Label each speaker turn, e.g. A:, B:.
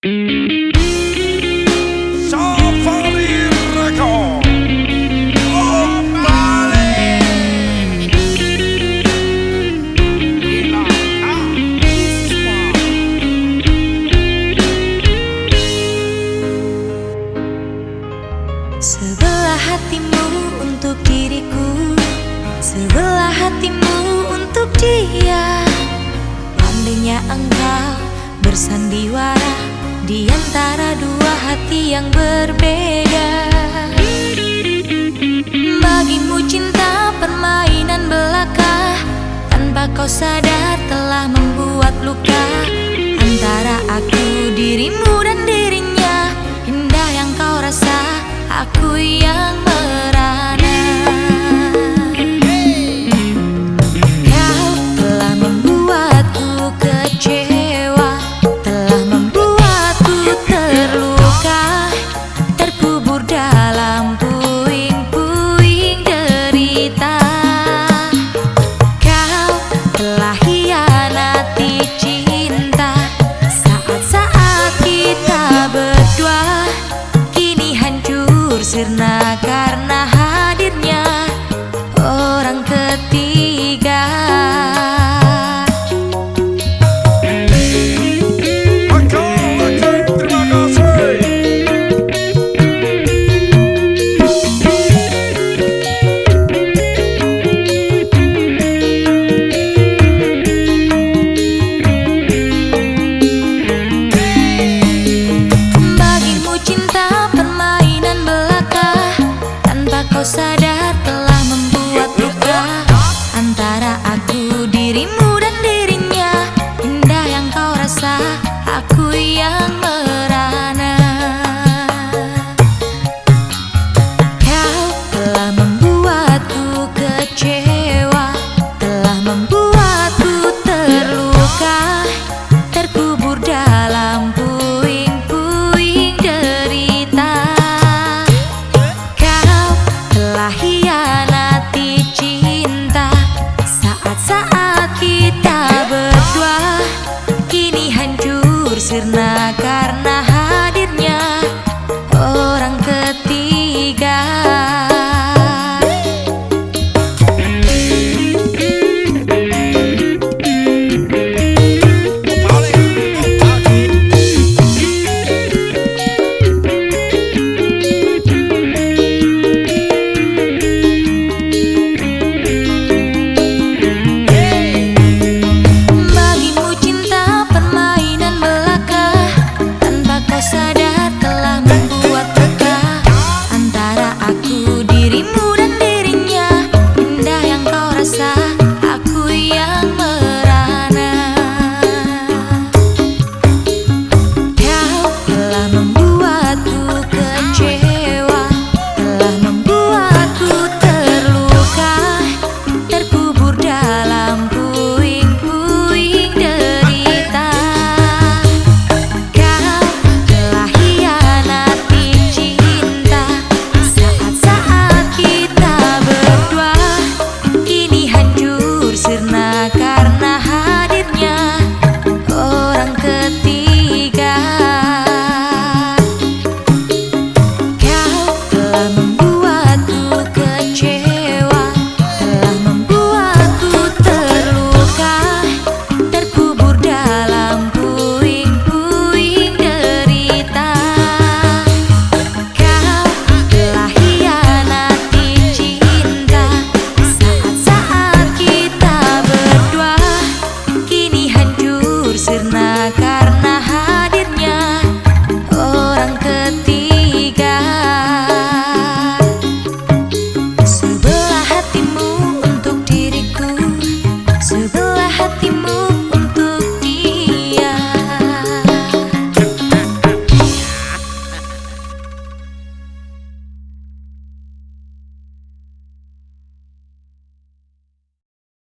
A: Sebelah hatimu untuk diriku Sebelah hatimu untuk dia. Pandainya engkau bersandiwara Di antara dua hati yang berbeda. Bagimu cinta permainan belaka. Tanpa kau sadar telah membuat luka. Antara aku, dirimu dan dirinya. Indah yang kau rasa aku yang sirna